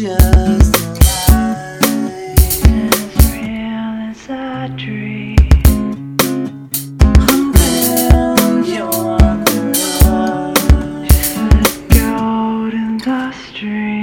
just a lie. As real as a dream. I'm your Just go the.